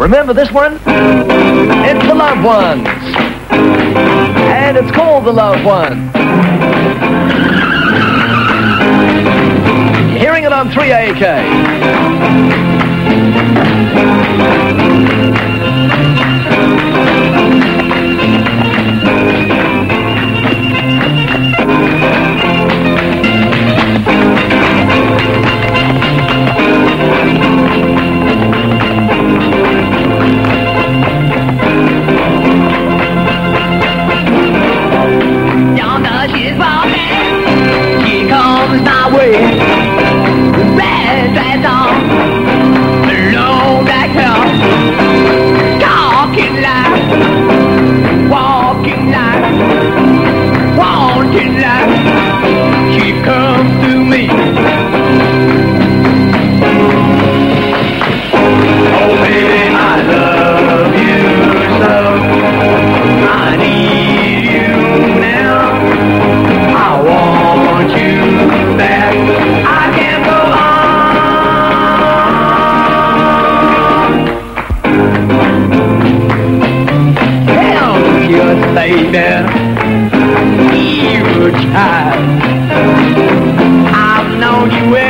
Remember this one? It's The Loved Ones. And it's called The Loved Ones. Hearing it on 3AK. I've known you.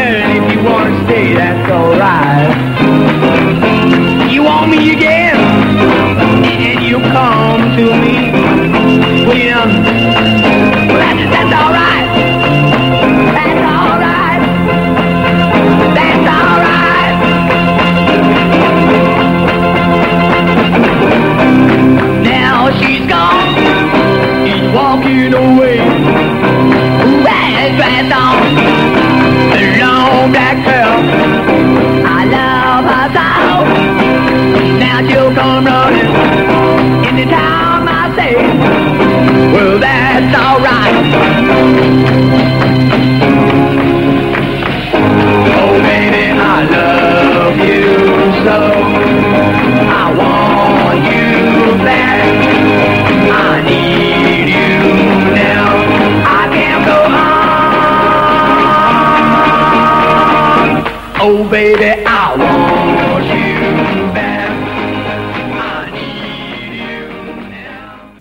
head on. The long black pearl, I love her so. Now she'll come running anytime I say, well, that's all. baby, I